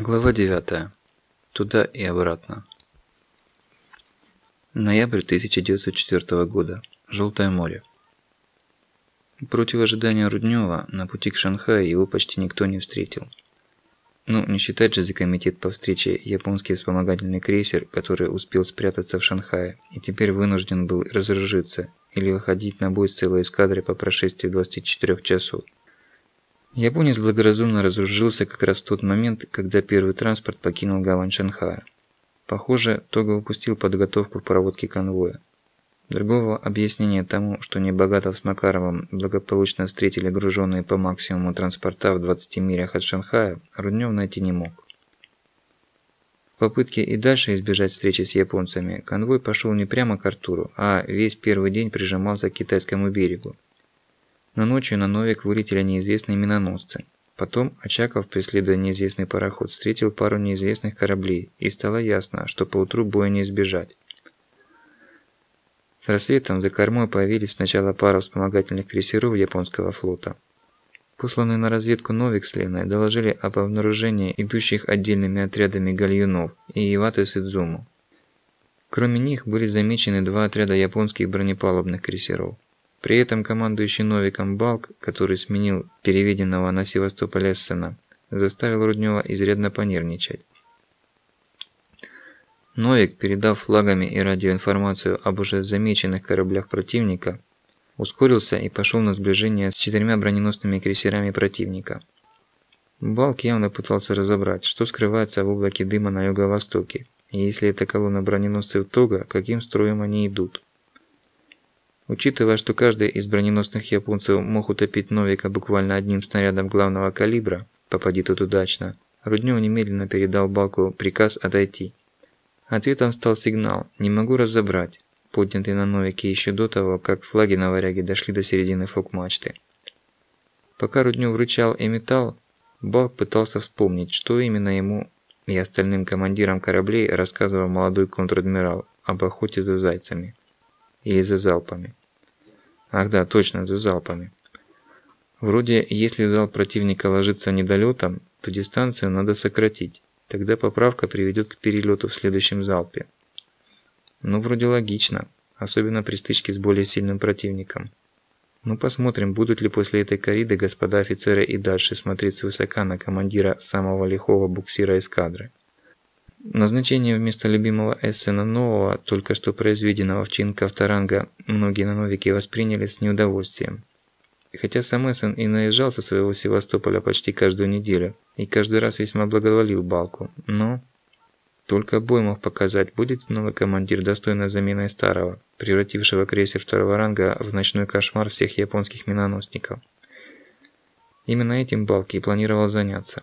Глава 9. Туда и обратно. Ноябрь 1904 года. Желтое море. Против ожидания Руднева на пути к Шанхаю его почти никто не встретил. Ну, не считать же за комитет по встрече японский вспомогательный крейсер, который успел спрятаться в Шанхае и теперь вынужден был разоружиться или выходить на бой с целой эскадрой по прошествии 24 часов. Японец благоразумно разоружился как раз в тот момент, когда первый транспорт покинул гавань Шанхая. Похоже, Тога упустил подготовку к проводке конвоя. Другого объяснения тому, что Небогатов с Макаровым благополучно встретили груженные по максимуму транспорта в 20 милях от Шанхая, Руднев найти не мог. В попытке и дальше избежать встречи с японцами, конвой пошел не прямо к Артуру, а весь первый день прижимался к китайскому берегу, но ночью на Новик вылетели неизвестные миноносцы. Потом Очаков, преследуя неизвестный пароход, встретил пару неизвестных кораблей, и стало ясно, что поутру боя не избежать. С рассветом за кормой появились сначала пара вспомогательных крейсеров японского флота. Посланные на разведку Новик с Леной доложили об обнаружении идущих отдельными отрядами гальюнов и Иваты Сидзуму. Кроме них были замечены два отряда японских бронепалубных крейсеров. При этом командующий Новиком Балк, который сменил переведенного на Севастополь Эссена, заставил Руднева изрядно понервничать. Новик, передав флагами и радиоинформацию об уже замеченных кораблях противника, ускорился и пошел на сближение с четырьмя броненосными крейсерами противника. Балк явно пытался разобрать, что скрывается в облаке дыма на юго-востоке, и если это колонна броненосцев Тога, каким строем они идут. Учитывая, что каждый из броненосных японцев мог утопить Новика буквально одним снарядом главного калибра, попади тут удачно, Руднев немедленно передал Балку приказ отойти. Ответом стал сигнал «Не могу разобрать», поднятый на Новике еще до того, как флаги на варяге дошли до середины фок-мачты. Пока Руднев вручал и металл, Балк пытался вспомнить, что именно ему и остальным командирам кораблей рассказывал молодой контр-адмирал об охоте за зайцами. Или за залпами. Ах да, точно, за залпами. Вроде, если зал противника ложится недолетом, то дистанцию надо сократить. Тогда поправка приведет к перелету в следующем залпе. Ну, вроде логично, особенно при стычке с более сильным противником. Ну, посмотрим, будут ли после этой кориды господа офицеры и дальше смотреть свысока на командира самого лихого буксира эскадры. Назначение вместо любимого Эссена нового, только что произведенного в чин Кавторанга, многие на Новике восприняли с неудовольствием. Хотя сам Эссен и наезжал со своего Севастополя почти каждую неделю, и каждый раз весьма благоволил Балку, но... Только бой мог показать, будет новый командир достойной заменой старого, превратившего крейсер второго ранга в ночной кошмар всех японских миноносников. Именно этим Балки и планировал заняться.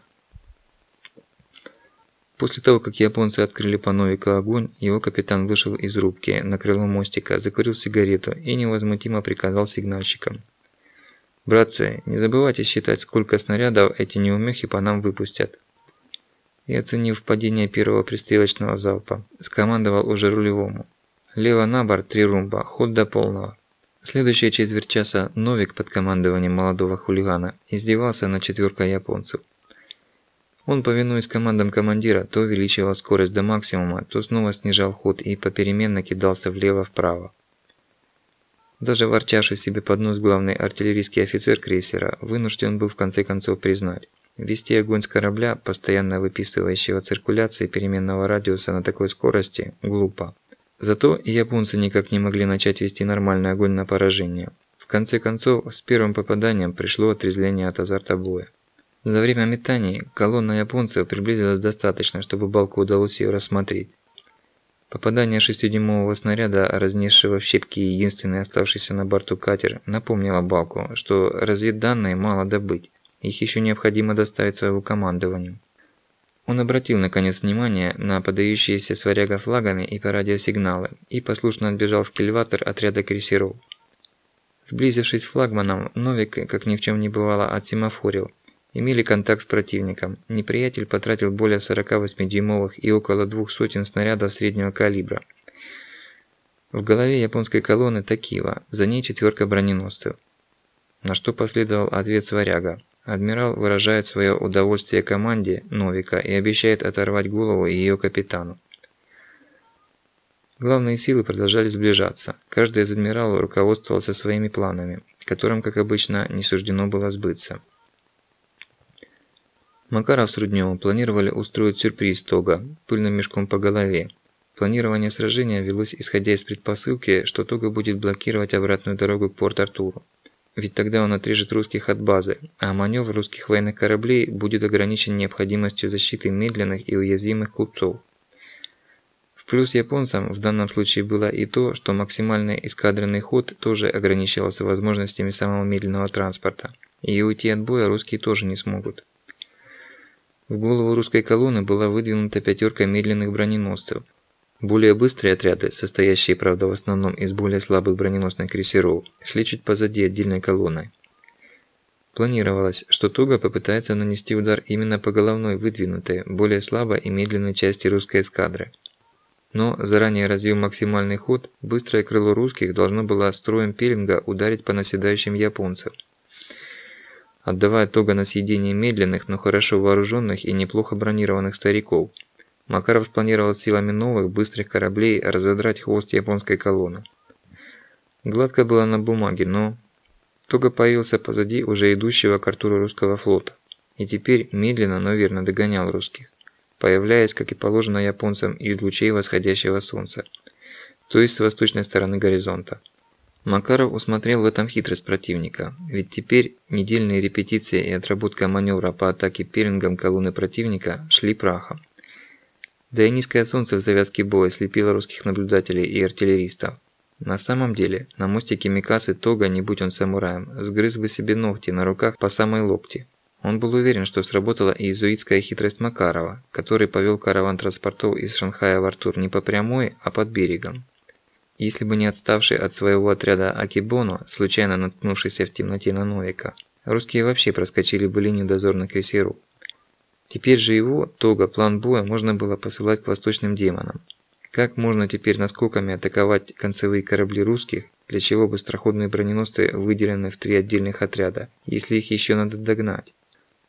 После того, как японцы открыли по Новику огонь, его капитан вышел из рубки на крыло мостика, закурил сигарету и невозмутимо приказал сигнальщикам. «Братцы, не забывайте считать, сколько снарядов эти неумехи по нам выпустят». И оценив падение первого пристрелочного залпа, скомандовал уже рулевому. «Лево на борт, три румба, ход до полного». Следующие четверть часа Новик под командованием молодого хулигана издевался над четверкой японцев. Он, повинуясь командам командира, то увеличивал скорость до максимума, то снова снижал ход и попеременно кидался влево-вправо. Даже ворчавший себе под нос главный артиллерийский офицер крейсера вынужден был в конце концов признать. Вести огонь с корабля, постоянно выписывающего циркуляции переменного радиуса на такой скорости, глупо. Зато японцы никак не могли начать вести нормальный огонь на поражение. В конце концов, с первым попаданием пришло отрезление от азарта боя. За время метаний колонна японцев приблизилась достаточно, чтобы Балку удалось ее рассмотреть. Попадание шестидюймового снаряда, разнесшего в щепки единственный оставшийся на борту катер, напомнило Балку, что разведданные мало добыть, их еще необходимо доставить своему командованию. Он обратил наконец внимание на подающиеся с варяга флагами и по радиосигналы и послушно отбежал в кильватор отряда крейсеров. Сблизившись с флагманом, Новик, как ни в чем не бывало, отсемафорил – имели контакт с противником. Неприятель потратил более 48-дюймовых и около двух сотен снарядов среднего калибра. В голове японской колонны Такива, за ней четверка броненосцев. На что последовал ответ Сваряга. Адмирал выражает свое удовольствие команде Новика и обещает оторвать голову ее капитану. Главные силы продолжали сближаться. Каждый из адмиралов руководствовался своими планами, которым, как обычно, не суждено было сбыться. Макаров с Рудневым планировали устроить сюрприз Тога пыльным мешком по голове. Планирование сражения велось исходя из предпосылки, что Тога будет блокировать обратную дорогу к Порт-Артуру. Ведь тогда он отрежет русских от базы, а маневр русских военных кораблей будет ограничен необходимостью защиты медленных и уязвимых купцов. В плюс японцам в данном случае было и то, что максимальный эскадренный ход тоже ограничивался возможностями самого медленного транспорта, и уйти от боя русские тоже не смогут. В голову русской колонны была выдвинута пятерка медленных броненосцев. Более быстрые отряды, состоящие, правда, в основном из более слабых броненосных крейсеров, шли чуть позади отдельной колонны. Планировалось, что Туга попытается нанести удар именно по головной выдвинутой, более слабой и медленной части русской эскадры. Но, заранее развив максимальный ход, быстрое крыло русских должно было строем пелинга ударить по наседающим японцам отдавая Тога на съедение медленных, но хорошо вооруженных и неплохо бронированных стариков. Макаров спланировал силами новых, быстрых кораблей разодрать хвост японской колонны. Гладко было на бумаге, но... Тога появился позади уже идущего к Артуру русского флота. И теперь медленно, но верно догонял русских, появляясь, как и положено японцам, из лучей восходящего солнца, то есть с восточной стороны горизонта. Макаров усмотрел в этом хитрость противника, ведь теперь недельные репетиции и отработка маневра по атаке пеленгом колонны противника шли прахом. Да и низкое солнце в завязке боя слепило русских наблюдателей и артиллеристов. На самом деле, на мостике Микасы Тога, не будь он самураем, сгрыз бы себе ногти на руках по самой локти. Он был уверен, что сработала и иезуитская хитрость Макарова, который повел караван транспортов из Шанхая в Артур не по прямой, а под берегом. Если бы не отставший от своего отряда Акибоно, случайно наткнувшийся в темноте на Новика, русские вообще проскочили бы линию дозорных крейсеров. Теперь же его, Тога, план боя можно было посылать к восточным демонам. Как можно теперь наскоками атаковать концевые корабли русских, для чего быстроходные броненосцы выделены в три отдельных отряда, если их еще надо догнать?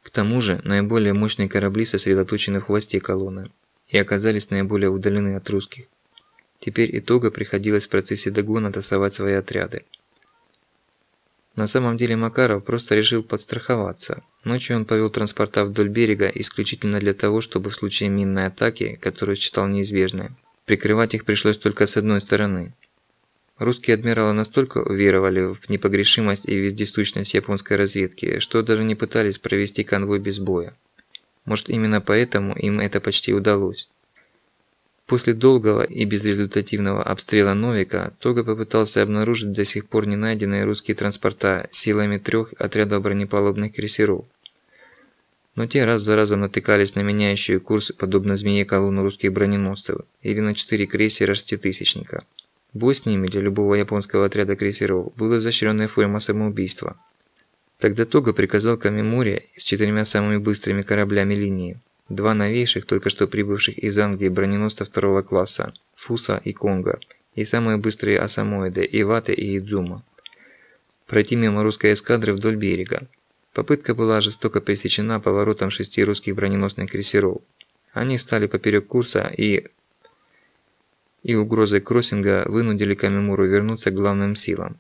К тому же, наиболее мощные корабли сосредоточены в хвосте колонны и оказались наиболее удалены от русских. Теперь итога приходилось в процессе догона тасовать свои отряды. На самом деле Макаров просто решил подстраховаться. Ночью он повел транспорта вдоль берега исключительно для того, чтобы в случае минной атаки, которую считал неизбежной, прикрывать их пришлось только с одной стороны. Русские адмиралы настолько уверовали в непогрешимость и вездесущность японской разведки, что даже не пытались провести конвой без боя. Может именно поэтому им это почти удалось. После долгого и безрезультативного обстрела Новика, Тога попытался обнаружить до сих пор не найденные русские транспорта силами трех отрядов бронепалубных крейсеров. Но те раз за разом натыкались на меняющие курс, подобно змее колонну русских броненосцев, или на четыре крейсера шеститысячника. Бой с ними для любого японского отряда крейсеров был изощренной форма самоубийства. Тогда Тога приказал Камимуре с четырьмя самыми быстрыми кораблями линии Два новейших, только что прибывших из Англии броненосца второго класса – Фуса и Конга, и самые быстрые асамоиды – Иваты и Идзума. Пройти мимо русской эскадры вдоль берега. Попытка была жестоко пресечена поворотом шести русских броненосных крейсеров. Они встали поперек курса и и угрозой кроссинга вынудили Камимуру вернуться к главным силам.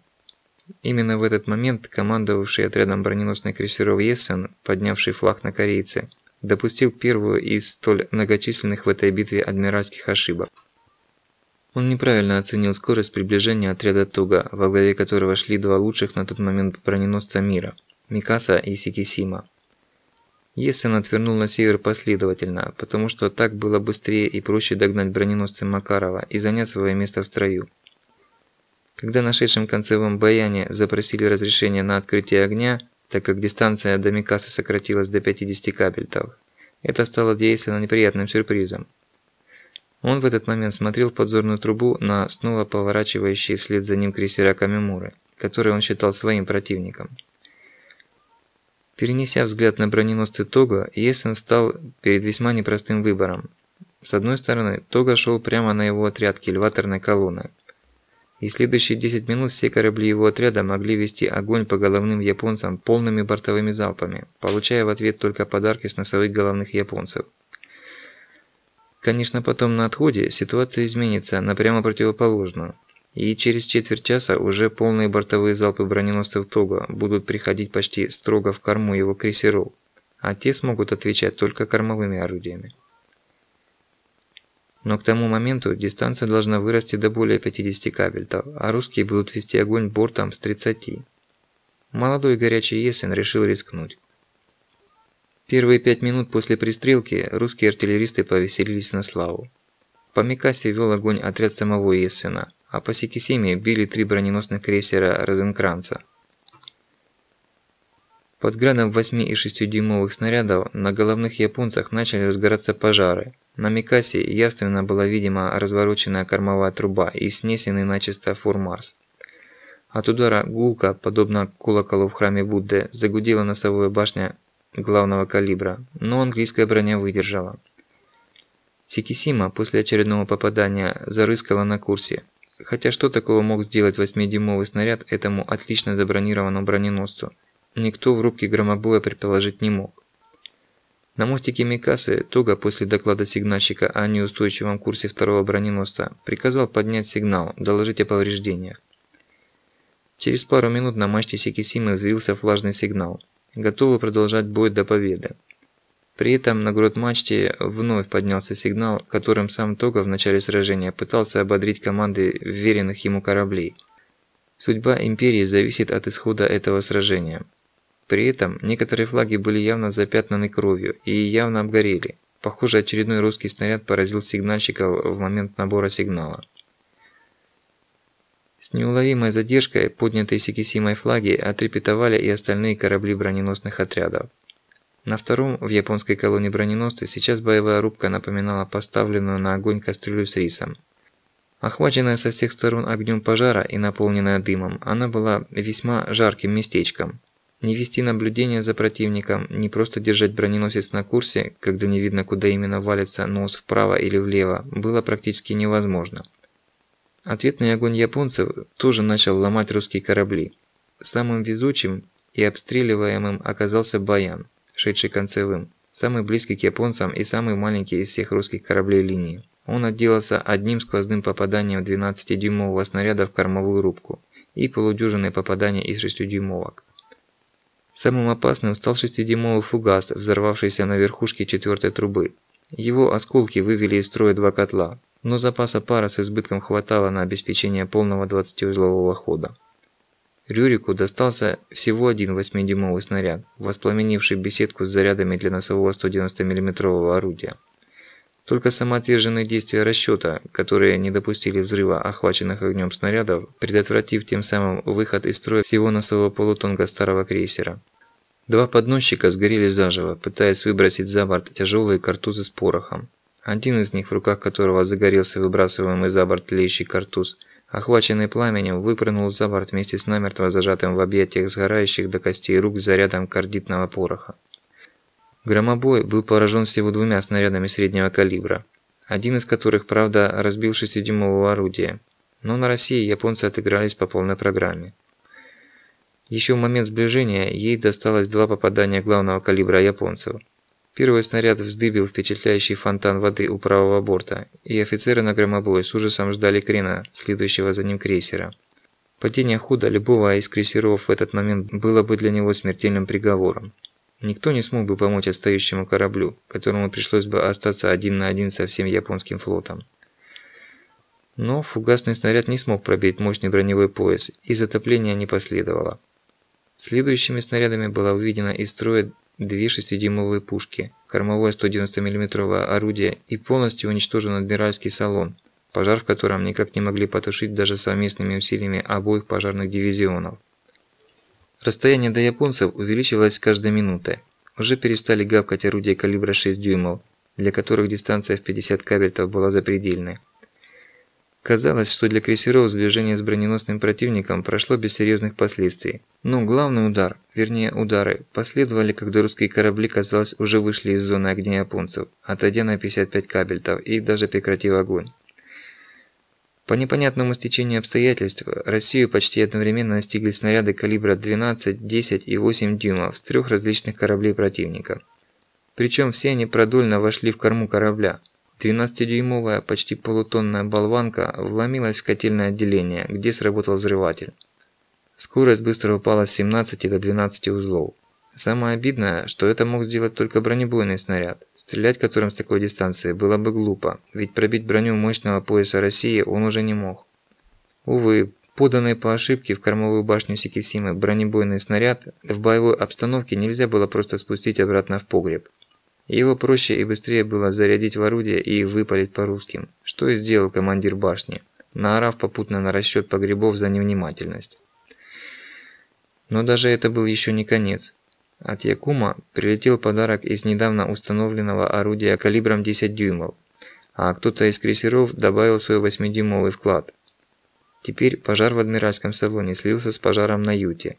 Именно в этот момент командовавший отрядом броненосных крейсеров Ессен, поднявший флаг на корейце, допустил первую из столь многочисленных в этой битве адмиральских ошибок. Он неправильно оценил скорость приближения отряда Туга, во главе которого шли два лучших на тот момент броненосца мира – Микаса и Сикисима. Ессен отвернул на север последовательно, потому что так было быстрее и проще догнать броненосцы Макарова и занять свое место в строю. Когда нашедшим концевом баяне запросили разрешение на открытие огня, так как дистанция до Микасы сократилась до 50 кабельтов. Это стало действительно неприятным сюрпризом. Он в этот момент смотрел в подзорную трубу на снова поворачивающие вслед за ним крейсера Камимуры, которые он считал своим противником. Перенеся взгляд на броненосцы Тога, Есен встал перед весьма непростым выбором. С одной стороны, Тога шел прямо на его отряд кильваторной колонны. И следующие 10 минут все корабли его отряда могли вести огонь по головным японцам полными бортовыми залпами, получая в ответ только подарки с носовых головных японцев. Конечно, потом на отходе ситуация изменится на прямо противоположную, и через четверть часа уже полные бортовые залпы броненосцев Тога будут приходить почти строго в корму его крейсеров, а те смогут отвечать только кормовыми орудиями. Но к тому моменту дистанция должна вырасти до более 50 кабельтов, а русские будут вести огонь бортом с 30. Молодой горячий Есен решил рискнуть. Первые пять минут после пристрелки русские артиллеристы повеселились на славу. По Микасе вел огонь отряд самого Ессена, а по Сикисиме били три броненосных крейсера Розенкранца. Под градом 8 и 6 дюймовых снарядов на головных японцах начали разгораться пожары – на Микасе явственно была видима развороченная кормовая труба и снесенный начисто фурмарс. От удара гулка, подобно колоколу в храме Будды, загудела носовая башня главного калибра, но английская броня выдержала. Сикисима после очередного попадания зарыскала на курсе. Хотя что такого мог сделать 8-дюймовый снаряд этому отлично забронированному броненосцу, никто в рубке громобоя предположить не мог. На мостике Микасы Туга после доклада сигнальщика о неустойчивом курсе второго броненосца приказал поднять сигнал, доложить о повреждениях. Через пару минут на мачте Сикисимы взвился флажный сигнал. Готовы продолжать бой до победы. При этом на грот мачте вновь поднялся сигнал, которым сам Тога в начале сражения пытался ободрить команды веренных ему кораблей. Судьба Империи зависит от исхода этого сражения. При этом некоторые флаги были явно запятнаны кровью и явно обгорели. Похоже, очередной русский снаряд поразил сигнальщика в момент набора сигнала. С неуловимой задержкой поднятые Сикисимой флаги отрепетовали и остальные корабли броненосных отрядов. На втором в японской колонии броненосцы сейчас боевая рубка напоминала поставленную на огонь кастрюлю с рисом. Охваченная со всех сторон огнем пожара и наполненная дымом, она была весьма жарким местечком – не вести наблюдение за противником, не просто держать броненосец на курсе, когда не видно, куда именно валится нос вправо или влево, было практически невозможно. Ответный огонь японцев тоже начал ломать русские корабли. Самым везучим и обстреливаемым оказался Баян, шедший концевым, самый близкий к японцам и самый маленький из всех русских кораблей линии. Он отделался одним сквозным попаданием 12-дюймового снаряда в кормовую рубку и полудюжиной попадания из 6-дюймовок. Самым опасным стал шестидюймовый фугас, взорвавшийся на верхушке четвертой трубы. Его осколки вывели из строя два котла, но запаса пара с избытком хватало на обеспечение полного 20-узлового хода. Рюрику достался всего один 8-дюймовый снаряд, воспламенивший беседку с зарядами для носового 190 мм орудия. Только самоотверженные действия расчета, которые не допустили взрыва охваченных огнем снарядов, предотвратив тем самым выход из строя всего носового полутонга старого крейсера. Два подносчика сгорели заживо, пытаясь выбросить за борт тяжелые картузы с порохом. Один из них, в руках которого загорелся выбрасываемый за борт тлеющий картуз, охваченный пламенем, выпрыгнул за борт вместе с намертво зажатым в объятиях сгорающих до костей рук зарядом кардитного пороха. Громобой был поражен всего двумя снарядами среднего калибра, один из которых, правда, разбил 6-дюймового орудия. Но на России японцы отыгрались по полной программе. Еще в момент сближения ей досталось два попадания главного калибра японцев. Первый снаряд вздыбил впечатляющий фонтан воды у правого борта, и офицеры на громобой с ужасом ждали крена, следующего за ним крейсера. Падение худо любого из крейсеров в этот момент было бы для него смертельным приговором. Никто не смог бы помочь отстающему кораблю, которому пришлось бы остаться один на один со всем японским флотом. Но фугасный снаряд не смог пробить мощный броневой пояс, и затопления не последовало. Следующими снарядами была увидена из строя две 6-дюймовые пушки, кормовое 190 мм орудие и полностью уничтожен адмиральский салон, пожар в котором никак не могли потушить даже совместными усилиями обоих пожарных дивизионов. Расстояние до японцев увеличивалось с каждой минутой. Уже перестали гавкать орудия калибра 6 дюймов, для которых дистанция в 50 кабельтов была запредельной. Казалось, что для крейсеров сближение с броненосным противником прошло без серьезных последствий. Но главный удар, вернее удары, последовали, когда русские корабли, казалось, уже вышли из зоны огня японцев, отойдя на 55 кабельтов и даже прекратив огонь. По непонятному стечению обстоятельств, Россию почти одновременно настигли снаряды калибра 12, 10 и 8 дюймов с трех различных кораблей противника. Причем все они продольно вошли в корму корабля. 12-дюймовая, почти полутонная болванка вломилась в котельное отделение, где сработал взрыватель. Скорость быстро упала с 17 до 12 узлов. Самое обидное, что это мог сделать только бронебойный снаряд, стрелять которым с такой дистанции было бы глупо, ведь пробить броню мощного пояса России он уже не мог. Увы, поданный по ошибке в кормовую башню Сикисимы бронебойный снаряд в боевой обстановке нельзя было просто спустить обратно в погреб. Его проще и быстрее было зарядить в орудие и выпалить по русским, что и сделал командир башни, наорав попутно на расчет погребов за невнимательность. Но даже это был еще не конец. От Якума прилетел подарок из недавно установленного орудия калибром 10 дюймов, а кто-то из крейсеров добавил свой 8-дюймовый вклад. Теперь пожар в адмиральском салоне слился с пожаром на юте.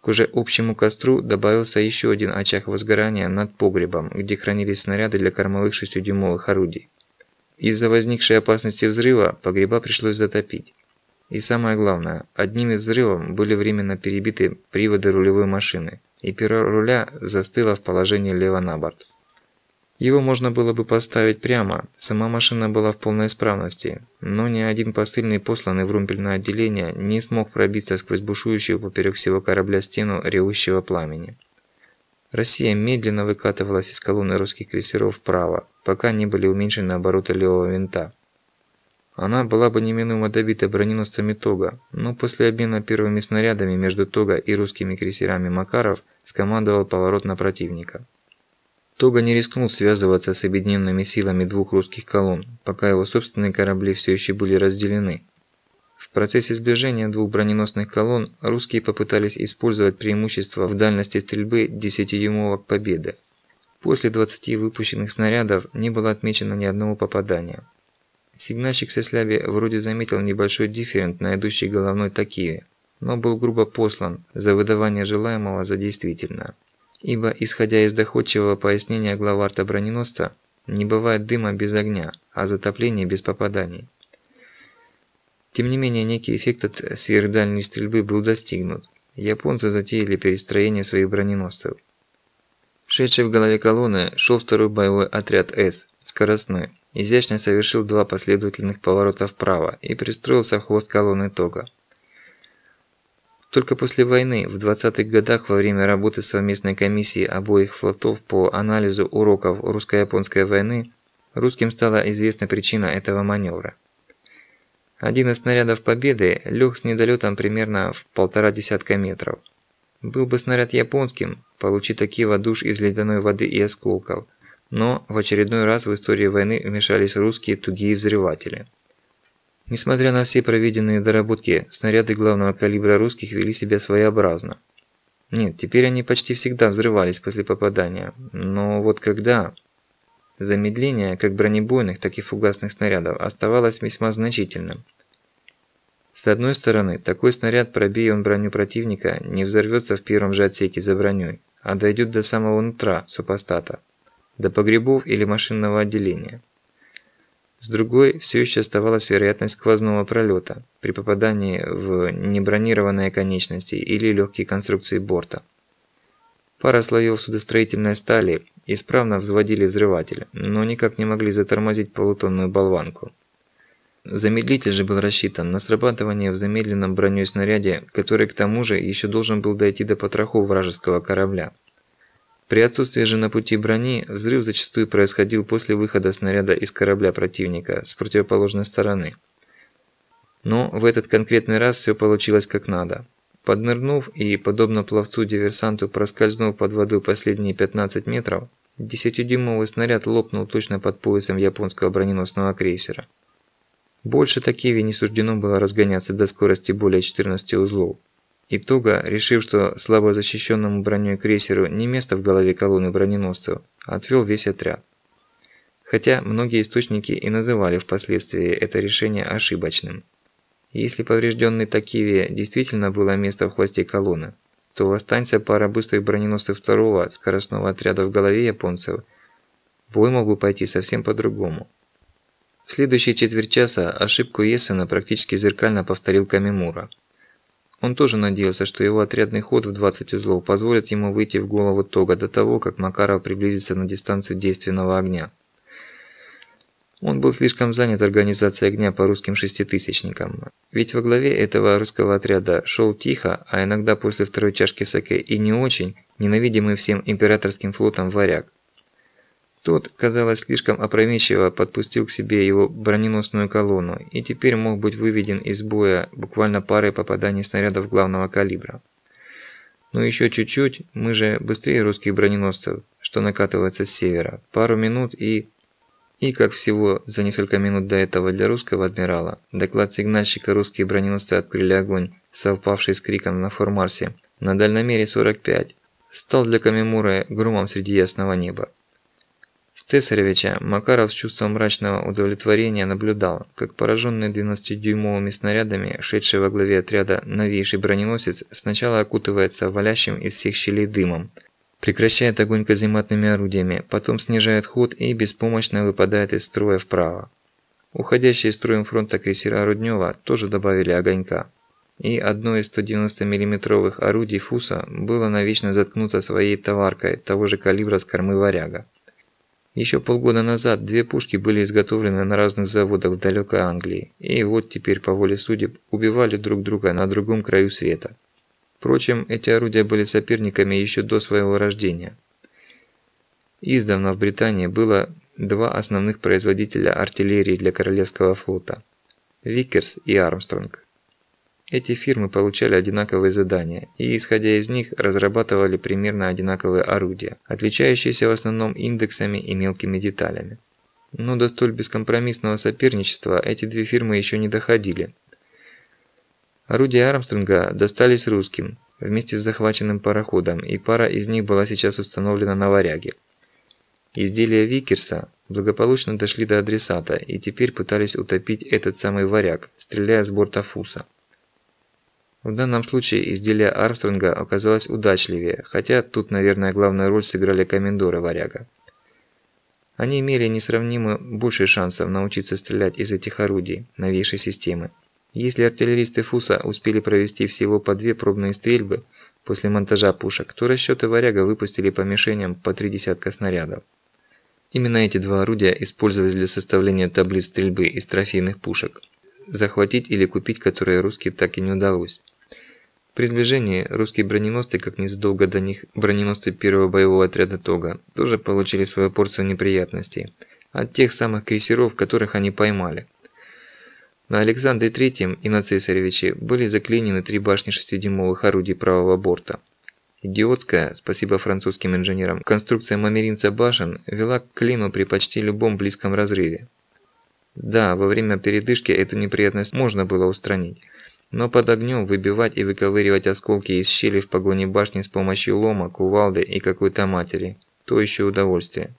К уже общему костру добавился еще один очаг возгорания над погребом, где хранились снаряды для кормовых 6-дюймовых орудий. Из-за возникшей опасности взрыва погреба пришлось затопить. И самое главное, одним из взрывов были временно перебиты приводы рулевой машины, и перо руля застыло в положении лево на борт. Его можно было бы поставить прямо, сама машина была в полной исправности, но ни один посыльный, посланный в румпельное отделение, не смог пробиться сквозь бушующую поперек всего корабля стену ревущего пламени. Россия медленно выкатывалась из колонны русских крейсеров вправо, пока не были уменьшены обороты левого винта. Она была бы неминуемо добита броненосцами Тога, но после обмена первыми снарядами между Тога и русскими крейсерами Макаров скомандовал поворот на противника. Тога не рискнул связываться с объединенными силами двух русских колонн, пока его собственные корабли все еще были разделены. В процессе сближения двух броненосных колонн русские попытались использовать преимущество в дальности стрельбы 10-дюймовок Победы. После 20 выпущенных снарядов не было отмечено ни одного попадания. Сигнальщик со сляби вроде заметил небольшой дифферент на идущей головной такие, но был грубо послан за выдавание желаемого за действительное. Ибо, исходя из доходчивого пояснения главарта броненосца, не бывает дыма без огня, а затопления без попаданий. Тем не менее, некий эффект от сверхдальней стрельбы был достигнут. Японцы затеяли перестроение своих броненосцев. Шедший в голове колонны шел второй боевой отряд С, скоростной, изящно совершил два последовательных поворота вправо и пристроился в хвост колонны Тога. Только после войны, в 20-х годах во время работы совместной комиссии обоих флотов по анализу уроков русско-японской войны, русским стала известна причина этого маневра. Один из снарядов Победы лег с недолетом примерно в полтора десятка метров. Был бы снаряд японским, получи такие водуш из ледяной воды и осколков – но в очередной раз в истории войны вмешались русские тугие взрыватели. Несмотря на все проведенные доработки, снаряды главного калибра русских вели себя своеобразно. Нет, теперь они почти всегда взрывались после попадания, но вот когда... Замедление как бронебойных, так и фугасных снарядов оставалось весьма значительным. С одной стороны, такой снаряд, пробей он броню противника, не взорвется в первом же отсеке за броней, а дойдет до самого нутра супостата до погребов или машинного отделения. С другой, все еще оставалась вероятность сквозного пролета при попадании в небронированные конечности или легкие конструкции борта. Пара слоев судостроительной стали исправно взводили взрыватель, но никак не могли затормозить полутонную болванку. Замедлитель же был рассчитан на срабатывание в замедленном броней снаряде, который к тому же еще должен был дойти до потрохов вражеского корабля. При отсутствии же на пути брони, взрыв зачастую происходил после выхода снаряда из корабля противника с противоположной стороны. Но в этот конкретный раз все получилось как надо. Поднырнув и, подобно пловцу-диверсанту, проскользнув под водой последние 15 метров, 10-дюймовый снаряд лопнул точно под поясом японского броненосного крейсера. Больше Такиви не суждено было разгоняться до скорости более 14 узлов. Итога, решив, что слабо защищенному броней крейсеру не место в голове колонны броненосцев, отвел весь отряд. Хотя многие источники и называли впоследствии это решение ошибочным. Если поврежденный Такиве действительно было место в хвосте колонны, то останься пара быстрых броненосцев второго скоростного отряда в голове японцев, бой мог бы пойти совсем по-другому. В следующие четверть часа ошибку Ессена практически зеркально повторил Камимура. Он тоже надеялся, что его отрядный ход в 20 узлов позволит ему выйти в голову Тога до того, как Макаров приблизится на дистанцию действенного огня. Он был слишком занят организацией огня по русским шеститысячникам. Ведь во главе этого русского отряда шел тихо, а иногда после второй чашки саке и не очень, ненавидимый всем императорским флотом варяг. Тот, казалось, слишком опрометчиво подпустил к себе его броненосную колонну и теперь мог быть выведен из боя буквально парой попаданий снарядов главного калибра. Но еще чуть-чуть, мы же быстрее русских броненосцев, что накатывается с севера. Пару минут и... И, как всего за несколько минут до этого для русского адмирала, доклад сигнальщика русские броненосцы открыли огонь, совпавший с криком на Формарсе на дальномере 45, стал для Камимуры громом среди ясного неба. Цесаревича Макаров с чувством мрачного удовлетворения наблюдал, как пораженный 12-дюймовыми снарядами, шедший во главе отряда новейший броненосец, сначала окутывается валящим из всех щелей дымом, прекращает огонь казематными орудиями, потом снижает ход и беспомощно выпадает из строя вправо. Уходящие строем фронта крейсера Руднева тоже добавили огонька. И одно из 190 миллиметровых орудий Фуса было навечно заткнуто своей товаркой того же калибра с кормы «Варяга». Еще полгода назад две пушки были изготовлены на разных заводах в далекой Англии, и вот теперь по воле судеб убивали друг друга на другом краю света. Впрочем, эти орудия были соперниками еще до своего рождения. Издавна в Британии было два основных производителя артиллерии для Королевского флота – Викерс и Армстронг. Эти фирмы получали одинаковые задания и, исходя из них, разрабатывали примерно одинаковые орудия, отличающиеся в основном индексами и мелкими деталями. Но до столь бескомпромиссного соперничества эти две фирмы еще не доходили, Орудия Армстронга достались русским, вместе с захваченным пароходом, и пара из них была сейчас установлена на варяге. Изделия Викерса благополучно дошли до адресата и теперь пытались утопить этот самый варяг, стреляя с борта Фуса. В данном случае изделие Армстронга оказалось удачливее, хотя тут, наверное, главную роль сыграли комендоры варяга. Они имели несравнимо больше шансов научиться стрелять из этих орудий новейшей системы. Если артиллеристы Фуса успели провести всего по две пробные стрельбы после монтажа пушек, то расчеты «Варяга» выпустили по мишеням по три десятка снарядов. Именно эти два орудия использовались для составления таблиц стрельбы из трофейных пушек, захватить или купить которые русские так и не удалось. При сближении русские броненосцы, как незадолго до них броненосцы первого боевого отряда Тога, тоже получили свою порцию неприятностей от тех самых крейсеров, которых они поймали. На Александре III и на Цесаревиче были заклинены три башни шестидюймовых орудий правого борта. Идиотская, спасибо французским инженерам, конструкция мамеринца башен вела к клину при почти любом близком разрыве. Да, во время передышки эту неприятность можно было устранить. Но под огнем выбивать и выковыривать осколки из щели в погоне башни с помощью лома, кувалды и какой-то матери – то еще удовольствие.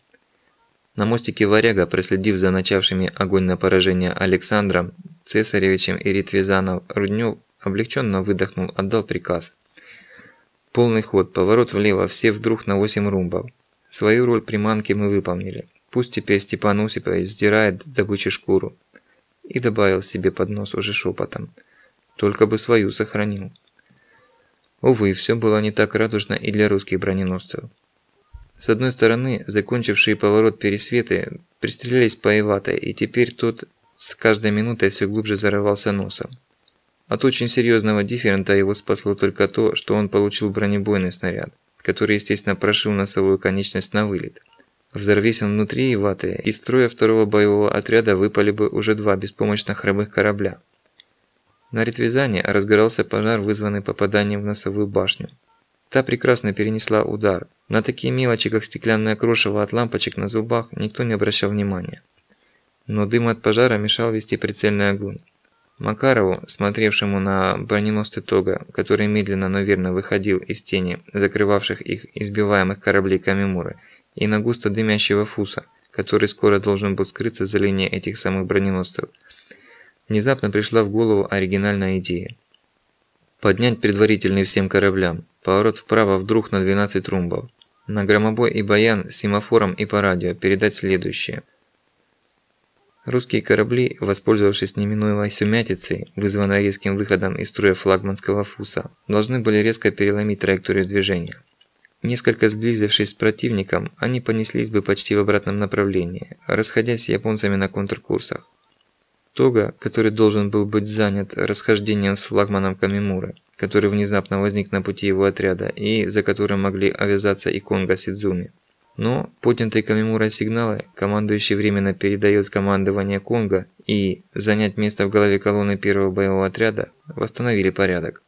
На мостике Варяга, проследив за начавшими огонь на поражение Александром, Цесаревичем и Ритвизанов, Руднев облегченно выдохнул, отдал приказ. Полный ход, поворот влево, все вдруг на 8 румбов. Свою роль приманки мы выполнили. Пусть теперь Степан Осипович сдирает добычи шкуру. И добавил себе под нос уже шепотом. Только бы свою сохранил. Увы, все было не так радужно и для русских броненосцев. С одной стороны, закончившие поворот пересветы пристрелялись по Иватой, и теперь тот с каждой минутой все глубже зарывался носом. От очень серьезного дифферента его спасло только то, что он получил бронебойный снаряд, который, естественно, прошил носовую конечность на вылет. Взорвись он внутри Иваты, из строя второго боевого отряда выпали бы уже два беспомощно хромых корабля. На Ретвизане разгорался пожар, вызванный попаданием в носовую башню. Та прекрасно перенесла удар. На такие мелочи, как стеклянное крошево от лампочек на зубах, никто не обращал внимания. Но дым от пожара мешал вести прицельный огонь. Макарову, смотревшему на броненосцы Тога, который медленно, но верно выходил из тени, закрывавших их избиваемых кораблей Камимуры, и на густо дымящего Фуса, который скоро должен был скрыться за линией этих самых броненосцев, внезапно пришла в голову оригинальная идея. Поднять предварительный всем кораблям, поворот вправо вдруг на 12 румбов. На громобой и баян с семафором и по радио передать следующее. Русские корабли, воспользовавшись неминуемой сумятицей, вызванной резким выходом из строя флагманского фуса, должны были резко переломить траекторию движения. Несколько сблизившись с противником, они понеслись бы почти в обратном направлении, расходясь с японцами на контркурсах. Тога, который должен был быть занят расхождением с флагманом Камимуры, который внезапно возник на пути его отряда и за которым могли овязаться и Конга Сидзуми, но поднятые Камимура сигналы командующий временно передает командование Конга и занять место в голове колонны первого боевого отряда восстановили порядок.